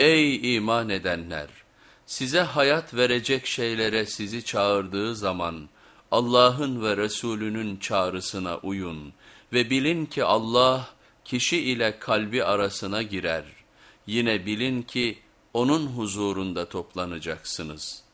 Ey iman edenler! Size hayat verecek şeylere sizi çağırdığı zaman Allah'ın ve Resulünün çağrısına uyun ve bilin ki Allah kişi ile kalbi arasına girer. Yine bilin ki onun huzurunda toplanacaksınız.''